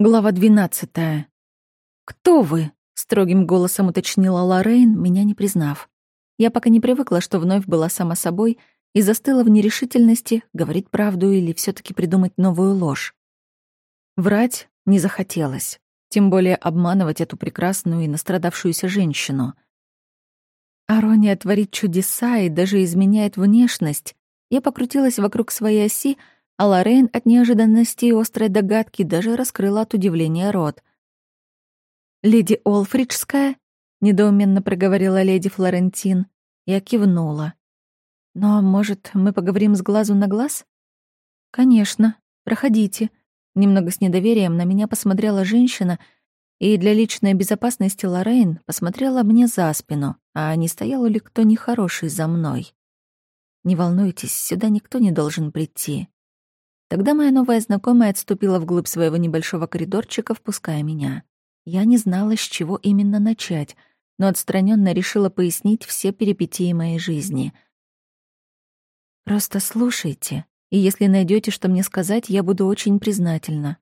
Глава двенадцатая. «Кто вы?» — строгим голосом уточнила Лоррейн, меня не признав. Я пока не привыкла, что вновь была сама собой, и застыла в нерешительности, говорить правду или все таки придумать новую ложь. Врать не захотелось, тем более обманывать эту прекрасную и настрадавшуюся женщину. Арония творит чудеса и даже изменяет внешность. Я покрутилась вокруг своей оси, а Лоррейн от неожиданности и острой догадки даже раскрыла от удивления рот. «Леди Олфриджская?» — недоуменно проговорила леди Флорентин. Я кивнула. «Но, может, мы поговорим с глазу на глаз?» «Конечно. Проходите». Немного с недоверием на меня посмотрела женщина, и для личной безопасности Лоррейн посмотрела мне за спину, а не стоял ли кто нехороший за мной. «Не волнуйтесь, сюда никто не должен прийти. Тогда моя новая знакомая отступила вглубь своего небольшого коридорчика, впуская меня. Я не знала, с чего именно начать, но отстраненно решила пояснить все перипетии моей жизни. «Просто слушайте, и если найдете, что мне сказать, я буду очень признательна».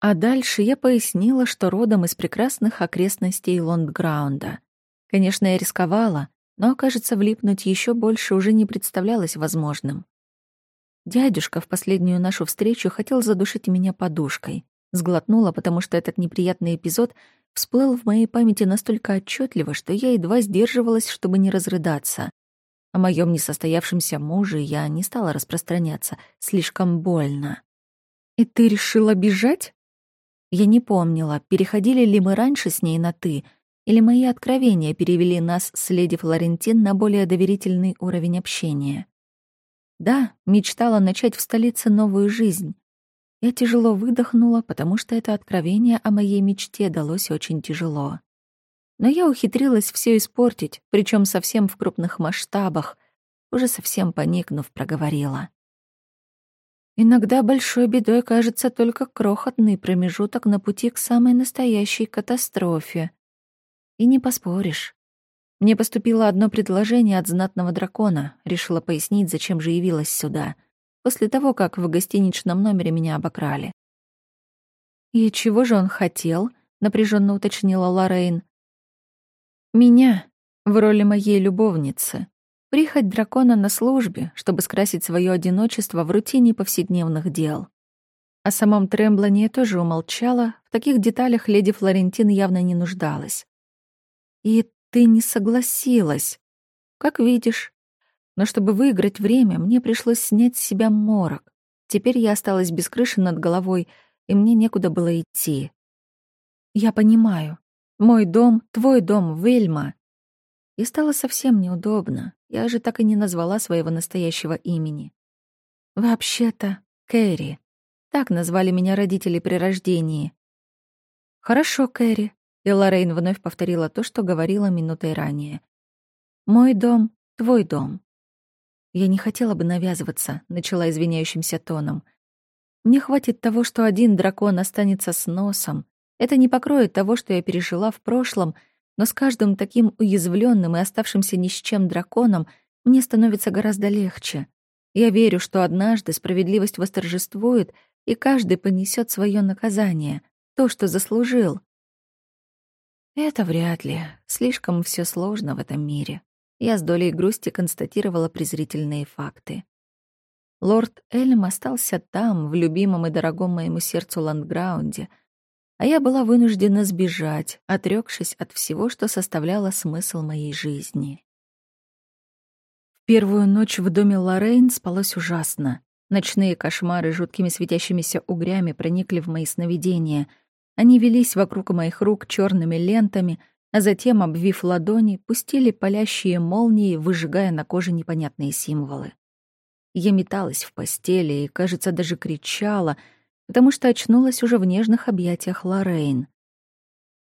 А дальше я пояснила, что родом из прекрасных окрестностей Лондграунда. Конечно, я рисковала, но, кажется, влипнуть еще больше уже не представлялось возможным. Дядюшка в последнюю нашу встречу хотел задушить меня подушкой. Сглотнула, потому что этот неприятный эпизод всплыл в моей памяти настолько отчетливо, что я едва сдерживалась, чтобы не разрыдаться. О моем несостоявшемся муже я не стала распространяться. Слишком больно. «И ты решила бежать?» Я не помнила, переходили ли мы раньше с ней на «ты», или мои откровения перевели нас с леди Флорентин на более доверительный уровень общения. Да, мечтала начать в столице новую жизнь. Я тяжело выдохнула, потому что это откровение о моей мечте далось очень тяжело. Но я ухитрилась все испортить, причем совсем в крупных масштабах, уже совсем поникнув, проговорила. Иногда большой бедой кажется только крохотный промежуток на пути к самой настоящей катастрофе. И не поспоришь. Мне поступило одно предложение от знатного дракона. Решила пояснить, зачем же явилась сюда. После того, как в гостиничном номере меня обокрали. «И чего же он хотел?» — напряженно уточнила Лоррейн. «Меня, в роли моей любовницы. Прихоть дракона на службе, чтобы скрасить свое одиночество в рутине повседневных дел». О самом Тремблоне тоже умолчала, в таких деталях леди Флорентин явно не нуждалась. «И ты не согласилась. Как видишь. Но чтобы выиграть время, мне пришлось снять с себя морок. Теперь я осталась без крыши над головой, и мне некуда было идти. Я понимаю. Мой дом, твой дом, Вельма. И стало совсем неудобно. Я же так и не назвала своего настоящего имени. Вообще-то, Кэрри. Так назвали меня родители при рождении. Хорошо, Кэрри. И Лоррейн вновь повторила то, что говорила минутой ранее. «Мой дом — твой дом». Я не хотела бы навязываться, начала извиняющимся тоном. Мне хватит того, что один дракон останется с носом. Это не покроет того, что я пережила в прошлом, но с каждым таким уязвленным и оставшимся ни с чем драконом мне становится гораздо легче. Я верю, что однажды справедливость восторжествует, и каждый понесет свое наказание, то, что заслужил. Это вряд ли. Слишком все сложно в этом мире. Я с долей грусти констатировала презрительные факты. Лорд Эльм остался там, в любимом и дорогом моему сердцу ландграунде, а я была вынуждена сбежать, отрекшись от всего, что составляло смысл моей жизни. В первую ночь в доме Лоррейн спалось ужасно. Ночные кошмары жуткими светящимися угрями проникли в мои сновидения — они велись вокруг моих рук черными лентами, а затем, обвив ладони, пустили палящие молнии, выжигая на коже непонятные символы. Я металась в постели и, кажется, даже кричала, потому что очнулась уже в нежных объятиях Лоррейн.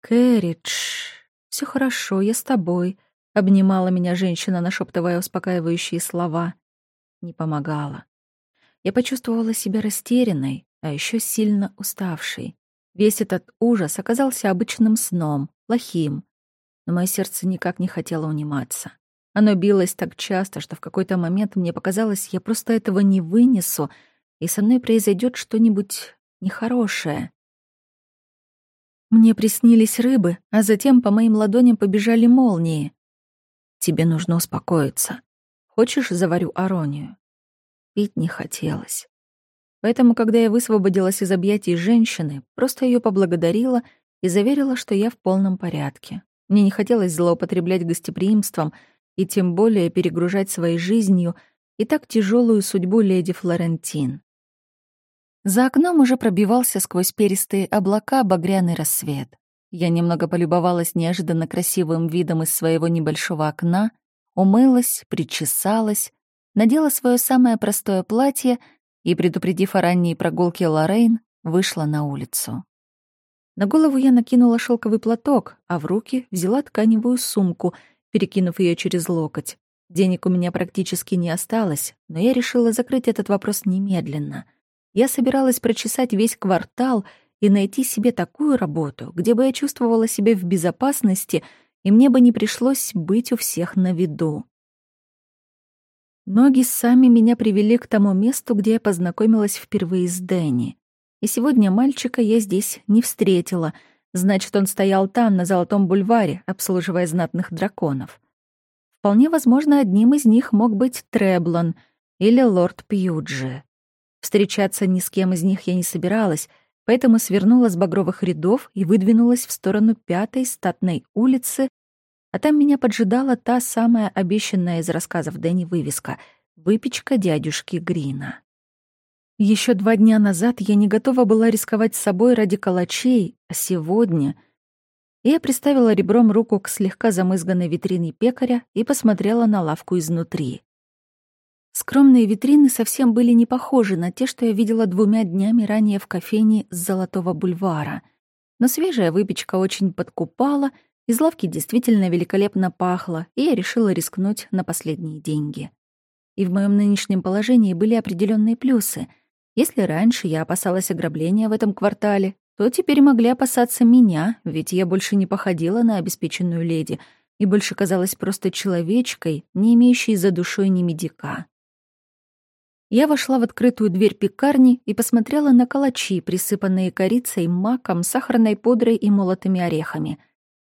«Кэрридж, все хорошо, я с тобой», — обнимала меня женщина, нашептывая успокаивающие слова. Не помогала. Я почувствовала себя растерянной, а еще сильно уставшей. Весь этот ужас оказался обычным сном, плохим. Но мое сердце никак не хотело униматься. Оно билось так часто, что в какой-то момент мне показалось, я просто этого не вынесу, и со мной произойдет что-нибудь нехорошее. Мне приснились рыбы, а затем по моим ладоням побежали молнии. Тебе нужно успокоиться. Хочешь, заварю аронию? Пить не хотелось. Поэтому, когда я высвободилась из объятий женщины, просто ее поблагодарила и заверила, что я в полном порядке. Мне не хотелось злоупотреблять гостеприимством и тем более перегружать своей жизнью и так тяжелую судьбу леди Флорентин. За окном уже пробивался сквозь перистые облака багряный рассвет. Я немного полюбовалась неожиданно красивым видом из своего небольшого окна, умылась, причесалась, надела свое самое простое платье и, предупредив о ранней прогулке Лоррейн, вышла на улицу. На голову я накинула шелковый платок, а в руки взяла тканевую сумку, перекинув ее через локоть. Денег у меня практически не осталось, но я решила закрыть этот вопрос немедленно — я собиралась прочесать весь квартал и найти себе такую работу, где бы я чувствовала себя в безопасности, и мне бы не пришлось быть у всех на виду. Ноги сами меня привели к тому месту, где я познакомилась впервые с Дэнни. И сегодня мальчика я здесь не встретила, значит, он стоял там, на Золотом бульваре, обслуживая знатных драконов. Вполне возможно, одним из них мог быть Треблон или лорд Пьюджи. Встречаться ни с кем из них я не собиралась, поэтому свернула с багровых рядов и выдвинулась в сторону пятой статной улицы, а там меня поджидала та самая обещанная из рассказов Дэнни вывеска «Выпечка дядюшки Грина». Еще два дня назад я не готова была рисковать собой ради калачей, а сегодня... Я приставила ребром руку к слегка замызганной витрине пекаря и посмотрела на лавку изнутри. Скромные витрины совсем были не похожи на те, что я видела двумя днями ранее в кофейне с Золотого бульвара. Но свежая выпечка очень подкупала, из лавки действительно великолепно пахло, и я решила рискнуть на последние деньги. И в моем нынешнем положении были определенные плюсы. Если раньше я опасалась ограбления в этом квартале, то теперь могли опасаться меня, ведь я больше не походила на обеспеченную леди и больше казалась просто человечкой, не имеющей за душой ни медика. Я вошла в открытую дверь пекарни и посмотрела на калачи, присыпанные корицей, маком, сахарной пудрой и молотыми орехами.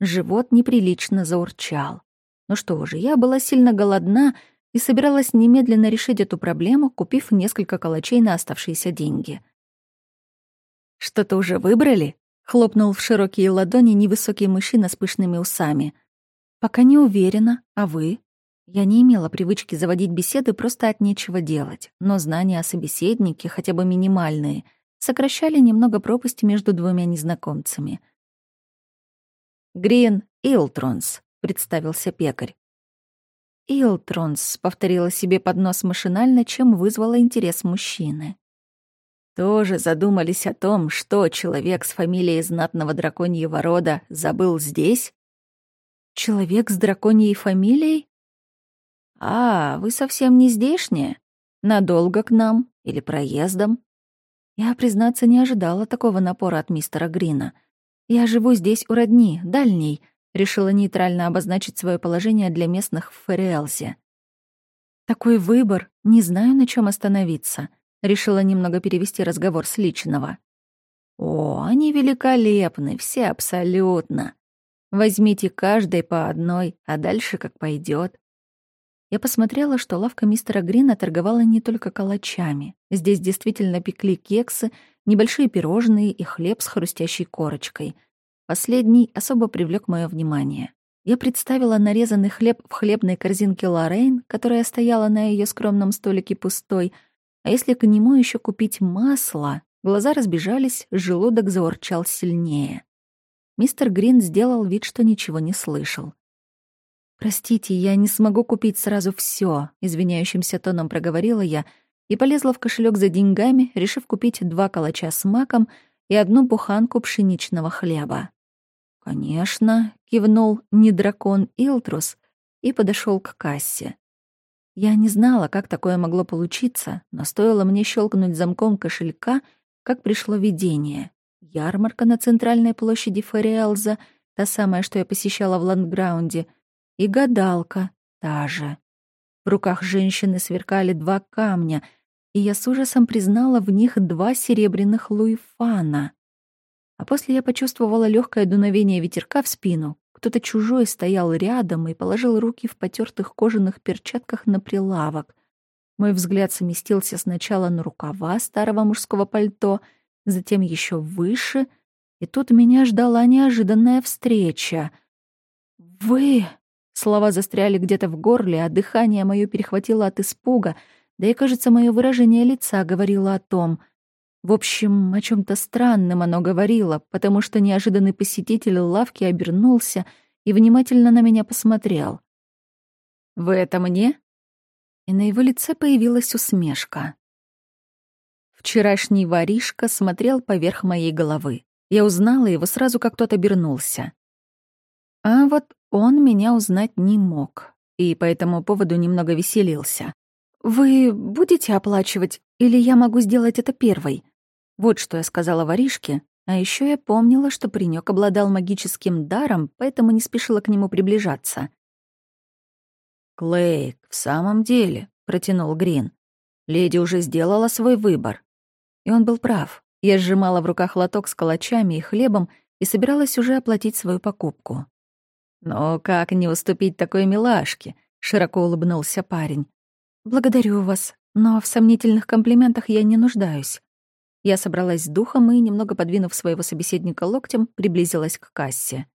Живот неприлично заурчал. Ну что же, я была сильно голодна и собиралась немедленно решить эту проблему, купив несколько калачей на оставшиеся деньги. «Что-то уже выбрали?» — хлопнул в широкие ладони невысокий мужчина с пышными усами. «Пока не уверена. А вы?» Я не имела привычки заводить беседы просто от нечего делать, но знания о собеседнике, хотя бы минимальные, сокращали немного пропасть между двумя незнакомцами. «Грин Илтронс», — представился пекарь. «Илтронс», — повторила себе под нос машинально, чем вызвала интерес мужчины. Тоже задумались о том, что человек с фамилией знатного драконьего рода забыл здесь? Человек с драконьей фамилией? «А, вы совсем не здешняя? Надолго к нам? Или проездом?» Я, признаться, не ожидала такого напора от мистера Грина. Я живу здесь у родни, дальней, решила нейтрально обозначить свое положение для местных в Фериэлсе. Такой выбор, не знаю, на чем остановиться. Решила немного перевести разговор с личного. О, они великолепны, все абсолютно. Возьмите каждой по одной, а дальше как пойдет. Я посмотрела, что лавка мистера Грина торговала не только калачами. Здесь действительно пекли кексы, небольшие пирожные и хлеб с хрустящей корочкой. Последний особо привлек мое внимание. Я представила нарезанный хлеб в хлебной корзинке Лоррейн, которая стояла на ее скромном столике пустой, а если к нему еще купить масло, глаза разбежались, желудок заурчал сильнее. Мистер Грин сделал вид, что ничего не слышал. «Простите, я не смогу купить сразу все, извиняющимся тоном проговорила я и полезла в кошелек за деньгами, решив купить два калача с маком и одну буханку пшеничного хлеба. «Конечно», — кивнул не дракон Илтрус и подошел к кассе. Я не знала, как такое могло получиться, но стоило мне щелкнуть замком кошелька, как пришло видение. Ярмарка на центральной площади Фериэлза, та самая, что я посещала в Ландграунде — и гадалка та же. В руках женщины сверкали два камня, и я с ужасом признала в них два серебряных луифана. А после я почувствовала легкое дуновение ветерка в спину. Кто-то чужой стоял рядом и положил руки в потертых кожаных перчатках на прилавок. Мой взгляд сместился сначала на рукава старого мужского пальто, затем еще выше, и тут меня ждала неожиданная встреча. «Вы...» Слова застряли где-то в горле, а дыхание мое перехватило от испуга, да и, кажется, мое выражение лица говорило о том — в общем, о чем то странном оно говорило, потому что неожиданный посетитель лавки обернулся и внимательно на меня посмотрел. «Вы это мне?» И на его лице появилась усмешка. Вчерашний воришка смотрел поверх моей головы. Я узнала его сразу, как тот обернулся. А вот он меня узнать не мог, и по этому поводу немного веселился. «Вы будете оплачивать, или я могу сделать это первой?» Вот что я сказала воришке, а еще я помнила, что паренек обладал магическим даром, поэтому не спешила к нему приближаться. «Клейк, в самом деле», — протянул Грин. «Леди уже сделала свой выбор». И он был прав. Я сжимала в руках лоток с калачами и хлебом и собиралась уже оплатить свою покупку. «Но как не уступить такой милашке?» — широко улыбнулся парень. «Благодарю вас, но в сомнительных комплиментах я не нуждаюсь. Я собралась с духом и, немного подвинув своего собеседника локтем, приблизилась к кассе.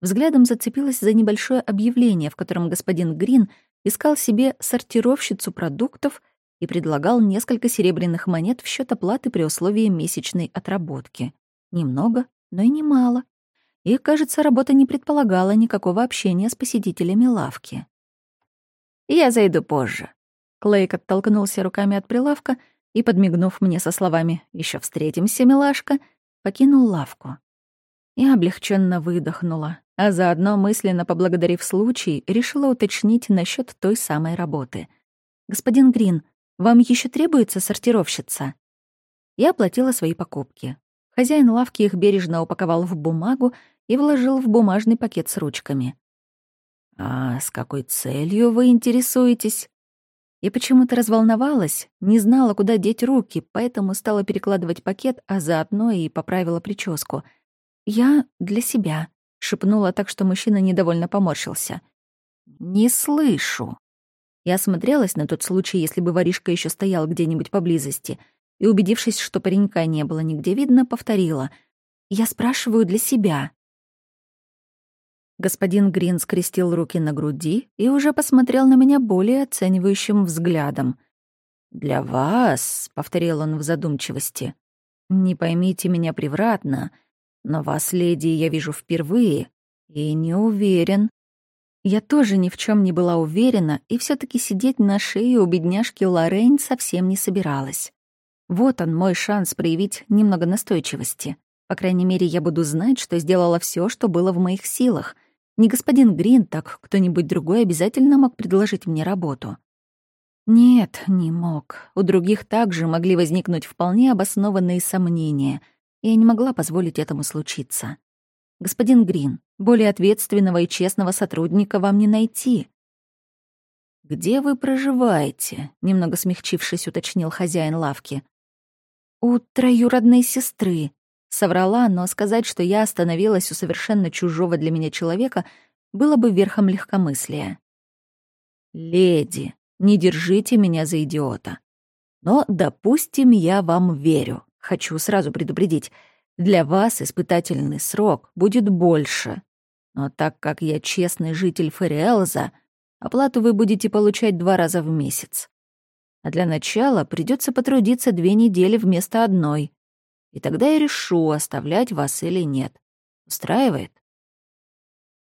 Взглядом зацепилась за небольшое объявление, в котором господин Грин искал себе сортировщицу продуктов и предлагал несколько серебряных монет в счет оплаты при условии месячной отработки. Немного, но и немало. И, кажется, работа не предполагала никакого общения с посетителями лавки. «Я зайду позже». Клейк оттолкнулся руками от прилавка — и, подмигнув мне со словами «Еще встретимся, милашка», покинул лавку. Я облегченно выдохнула, а заодно мысленно поблагодарив случай, решила уточнить насчет той самой работы. «Господин Грин, вам еще требуется сортировщица?» Я оплатила свои покупки. Хозяин лавки их бережно упаковал в бумагу и вложил в бумажный пакет с ручками. «А с какой целью вы интересуетесь?» И почему-то разволновалась, не знала, куда деть руки, поэтому стала перекладывать пакет, а заодно и поправила прическу. «Я для себя», — шепнула так, что мужчина недовольно поморщился. «Не слышу». Я осмотрелась на тот случай, если бы воришка еще стоял где-нибудь поблизости, и, убедившись, что паренька не было нигде видно, повторила. «Я спрашиваю для себя». Господин Грин скрестил руки на груди и уже посмотрел на меня более оценивающим взглядом. «Для вас», — повторил он в задумчивости, — «не поймите меня превратно, но вас, леди, я вижу впервые и не уверен». Я тоже ни в чем не была уверена и все таки сидеть на шее у бедняжки Лоррейн совсем не собиралась. Вот он, мой шанс проявить немного настойчивости. По крайней мере, я буду знать, что сделала все, что было в моих силах — не господин Грин, так кто-нибудь другой обязательно мог предложить мне работу. Нет, не мог. У других также могли возникнуть вполне обоснованные сомнения. Я не могла позволить этому случиться. Господин Грин, более ответственного и честного сотрудника вам не найти. «Где вы проживаете?» — немного смягчившись, уточнил хозяин лавки. «У троюродной сестры», Соврала, но сказать, что я остановилась у совершенно чужого для меня человека, было бы верхом легкомыслия. «Леди, не держите меня за идиота. Но, допустим, я вам верю. Хочу сразу предупредить, для вас испытательный срок будет больше. Но так как я честный житель Фериэлза, оплату вы будете получать два раза в месяц. А для начала придется потрудиться две недели вместо одной и тогда я решу, оставлять вас или нет. Устраивает?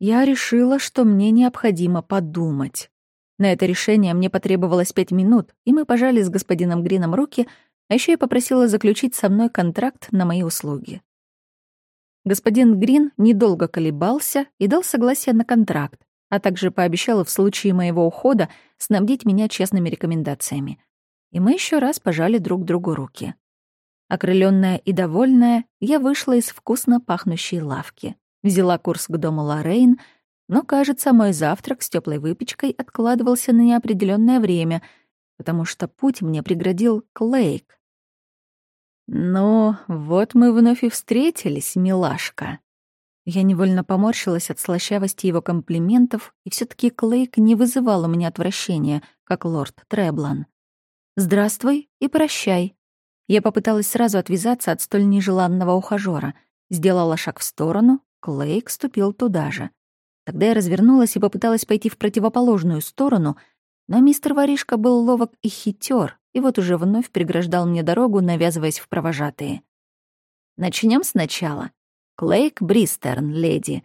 Я решила, что мне необходимо подумать. На это решение мне потребовалось пять минут, и мы пожали с господином Грином руки, а еще я попросила заключить со мной контракт на мои услуги. Господин Грин недолго колебался и дал согласие на контракт, а также пообещал в случае моего ухода снабдить меня честными рекомендациями. И мы еще раз пожали друг другу руки. Окрыленная и довольная, я вышла из вкусно пахнущей лавки. Взяла курс к дому Лоррейн, но, кажется, мой завтрак с теплой выпечкой откладывался на неопределенное время, потому что путь мне преградил Клейк. «Ну, вот мы вновь и встретились, милашка». Я невольно поморщилась от слащавости его комплиментов, и все таки Клейк не вызывал у меня отвращения, как лорд Треблан. «Здравствуй и прощай». Я попыталась сразу отвязаться от столь нежеланного ухажёра. Сделала шаг в сторону, Клейк ступил туда же. Тогда я развернулась и попыталась пойти в противоположную сторону, но мистер Воришка был ловок и хитер, и вот уже вновь преграждал мне дорогу, навязываясь в провожатые. Начнем сначала. Клейк Бристерн, леди.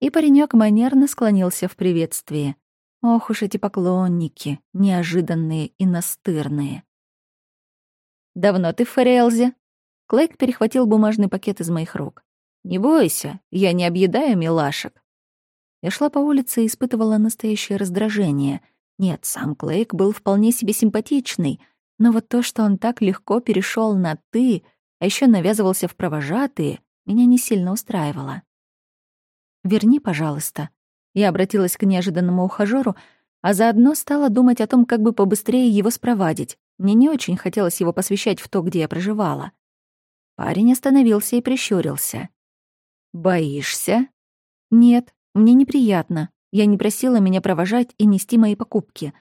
И паренек манерно склонился в приветствии. Ох уж эти поклонники, неожиданные и настырные. «Давно ты в Ферелзе?» Клейк перехватил бумажный пакет из моих рук. «Не бойся, я не объедаю милашек». Я шла по улице и испытывала настоящее раздражение. Нет, сам Клейк был вполне себе симпатичный, но вот то, что он так легко перешел на «ты», а еще навязывался в провожатые, меня не сильно устраивало. «Верни, пожалуйста». Я обратилась к неожиданному ухажёру, а заодно стала думать о том, как бы побыстрее его спровадить. Мне не очень хотелось его посвящать в то, где я проживала. Парень остановился и прищурился. «Боишься?» «Нет, мне неприятно. Я не просила меня провожать и нести мои покупки».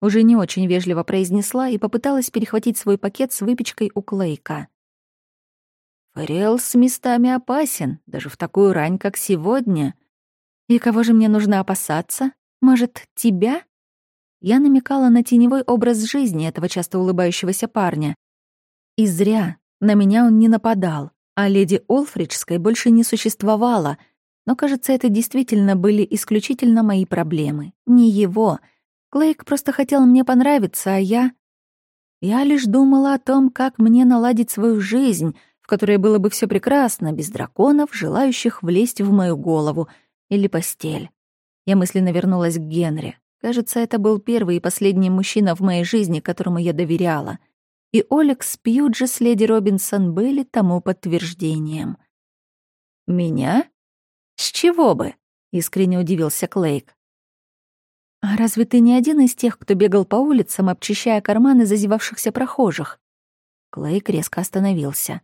Уже не очень вежливо произнесла и попыталась перехватить свой пакет с выпечкой у Клейка. «Форел с местами опасен, даже в такую рань, как сегодня. И кого же мне нужно опасаться? Может, тебя?» Я намекала на теневой образ жизни этого часто улыбающегося парня. И зря. На меня он не нападал а леди Олфриджской больше не существовало, но, кажется, это действительно были исключительно мои проблемы, не его. Клейк просто хотел мне понравиться, а я... Я лишь думала о том, как мне наладить свою жизнь, в которой было бы все прекрасно, без драконов, желающих влезть в мою голову или постель. Я мысленно вернулась к Генри. Кажется, это был первый и последний мужчина в моей жизни, которому я доверяла — и Олекс Пьюджи с леди Робинсон были тому подтверждением. «Меня? С чего бы?» — искренне удивился Клейк. «А разве ты не один из тех, кто бегал по улицам, обчищая карманы зазевавшихся прохожих?» Клейк резко остановился,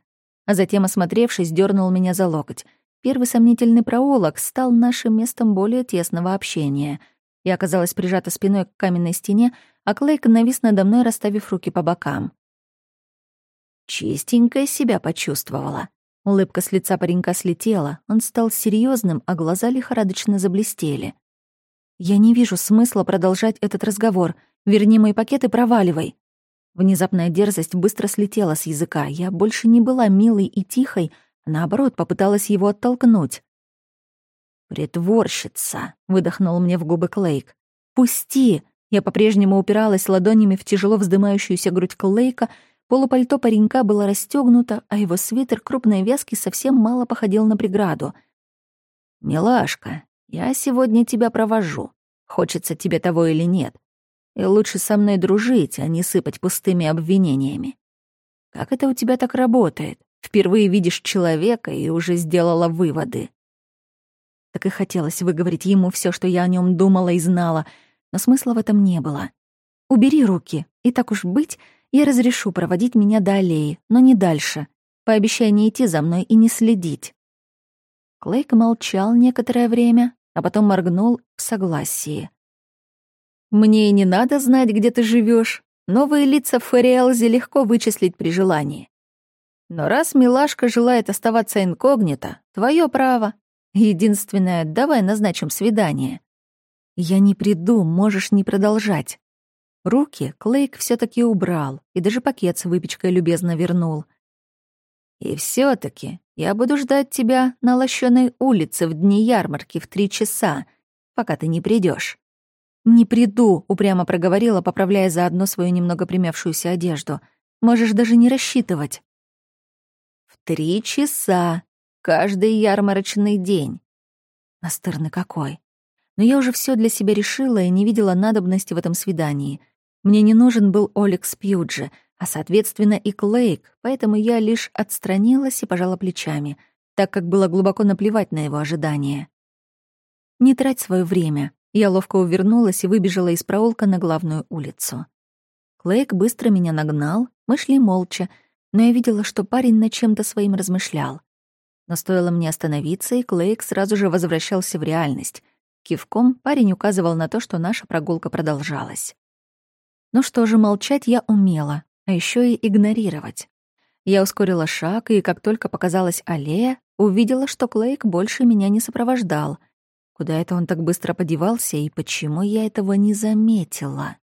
а затем, осмотревшись, дернул меня за локоть. Первый сомнительный проулок стал нашим местом более тесного общения. Я оказалась прижата спиной к каменной стене, а Клейк навис надо мной, расставив руки по бокам. Чистенько себя почувствовала. Улыбка с лица паренька слетела, он стал серьезным, а глаза лихорадочно заблестели. «Я не вижу смысла продолжать этот разговор. Верни мои пакеты, проваливай». Внезапная дерзость быстро слетела с языка. Я больше не была милой и тихой, а наоборот, попыталась его оттолкнуть. «Притворщица», — выдохнул мне в губы Клейк. «Пусти!» Я по-прежнему упиралась ладонями в тяжело вздымающуюся грудь Клейка Полупальто паренька было расстегнуто, а его свитер крупной вязки совсем мало походил на преграду. «Милашка, я сегодня тебя провожу. Хочется тебе того или нет. И лучше со мной дружить, а не сыпать пустыми обвинениями. Как это у тебя так работает? Впервые видишь человека и уже сделала выводы». Так и хотелось выговорить ему все, что я о нем думала и знала, но смысла в этом не было. «Убери руки, и так уж быть», я разрешу проводить меня до аллеи, но не дальше. Пообещай не идти за мной и не следить». Клейк молчал некоторое время, а потом моргнул в согласии. «Мне и не надо знать, где ты живешь. Новые лица в Фэриэлзе легко вычислить при желании. Но раз милашка желает оставаться инкогнито, твое право. Единственное, давай назначим свидание». «Я не приду, можешь не продолжать». Руки Клейк все таки убрал и даже пакет с выпечкой любезно вернул. «И все таки я буду ждать тебя на лощеной улице в дни ярмарки в три часа, пока ты не придешь. «Не приду», — упрямо проговорила, поправляя заодно свою немного примявшуюся одежду. «Можешь даже не рассчитывать». «В три часа, каждый ярмарочный день». Настырный какой. Но я уже все для себя решила и не видела надобности в этом свидании. Мне не нужен был Олекс Пьюджи, а, соответственно, и Клейк, поэтому я лишь отстранилась и пожала плечами, так как было глубоко наплевать на его ожидания. Не трать свое время. Я ловко увернулась и выбежала из проулка на главную улицу. Клейк быстро меня нагнал, мы шли молча, но я видела, что парень над чем-то своим размышлял. Но стоило мне остановиться, и Клейк сразу же возвращался в реальность. Кивком парень указывал на то, что наша прогулка продолжалась. Ну что же, молчать я умела, а еще и игнорировать. Я ускорила шаг, и как только показалась аллея, увидела, что Клейк больше меня не сопровождал. Куда это он так быстро подевался, и почему я этого не заметила?